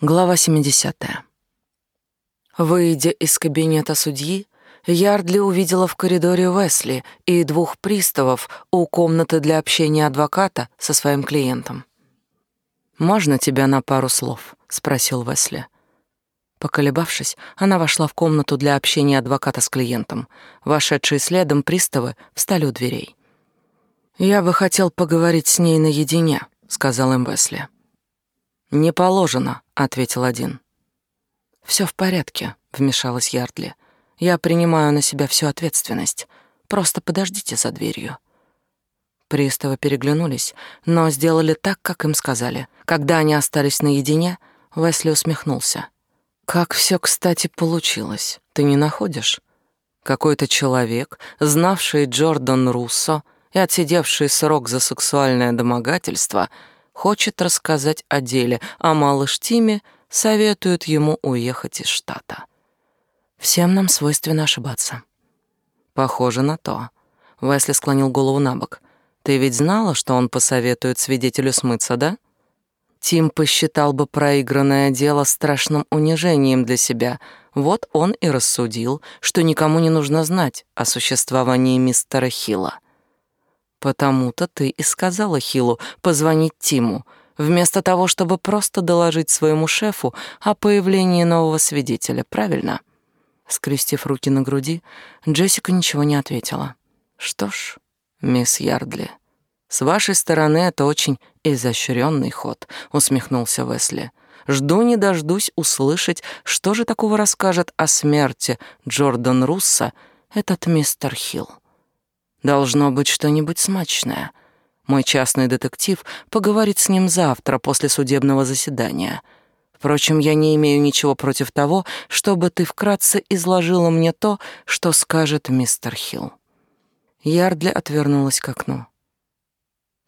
Глава 70. Выйдя из кабинета судьи, Ярдли увидела в коридоре Уэсли и двух приставов у комнаты для общения адвоката со своим клиентом. «Можно тебя на пару слов?» — спросил Уэсли. Поколебавшись, она вошла в комнату для общения адвоката с клиентом. Вошедшие следом приставы встали у дверей. «Я бы хотел поговорить с ней наедине», — сказал им Уэсли. «Не положено», — ответил один. Все в порядке», — вмешалась Ярдли. «Я принимаю на себя всю ответственность. Просто подождите за дверью». Приставы переглянулись, но сделали так, как им сказали. Когда они остались наедине, Весли усмехнулся. «Как все, кстати, получилось, ты не находишь? Какой-то человек, знавший Джордан Руссо и отсидевший срок за сексуальное домогательство — хочет рассказать о деле, а малыш Тиме советует ему уехать из штата. Всем нам свойственно ошибаться. Похоже на то. Весли склонил голову на бок. Ты ведь знала, что он посоветует свидетелю смыться, да? Тим посчитал бы проигранное дело страшным унижением для себя. Вот он и рассудил, что никому не нужно знать о существовании мистера Хилла. Потому-то ты и сказала Хилу позвонить Тиму, вместо того, чтобы просто доложить своему шефу о появлении нового свидетеля, правильно? Скрестив руки на груди, Джессика ничего не ответила. Что ж, мисс Ярдли, с вашей стороны это очень изощренный ход, усмехнулся Весли. Жду не дождусь услышать, что же такого расскажет о смерти Джордан Русса этот мистер Хилл. Должно быть что-нибудь смачное. Мой частный детектив поговорит с ним завтра после судебного заседания. Впрочем, я не имею ничего против того, чтобы ты вкратце изложила мне то, что скажет мистер Хилл. Ярдли отвернулась к окну.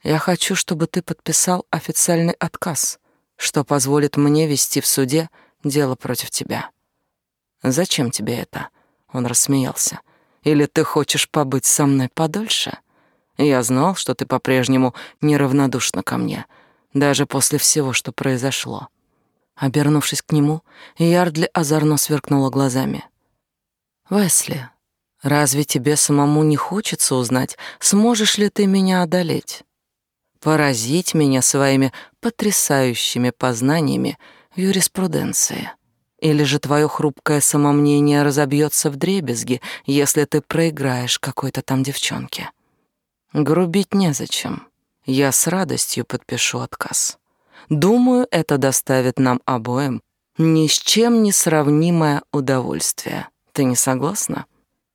Я хочу, чтобы ты подписал официальный отказ, что позволит мне вести в суде дело против тебя. Зачем тебе это? Он рассмеялся. Или ты хочешь побыть со мной подольше? Я знал, что ты по-прежнему неравнодушна ко мне, даже после всего, что произошло. Обернувшись к нему, Ярдли озорно сверкнула глазами. «Весли, разве тебе самому не хочется узнать, сможешь ли ты меня одолеть? Поразить меня своими потрясающими познаниями в юриспруденции?» Или же твое хрупкое самомнение разобьется в дребезги, если ты проиграешь какой-то там девчонке. Грубить незачем. Я с радостью подпишу отказ. Думаю, это доставит нам обоим ни с чем не сравнимое удовольствие. Ты не согласна?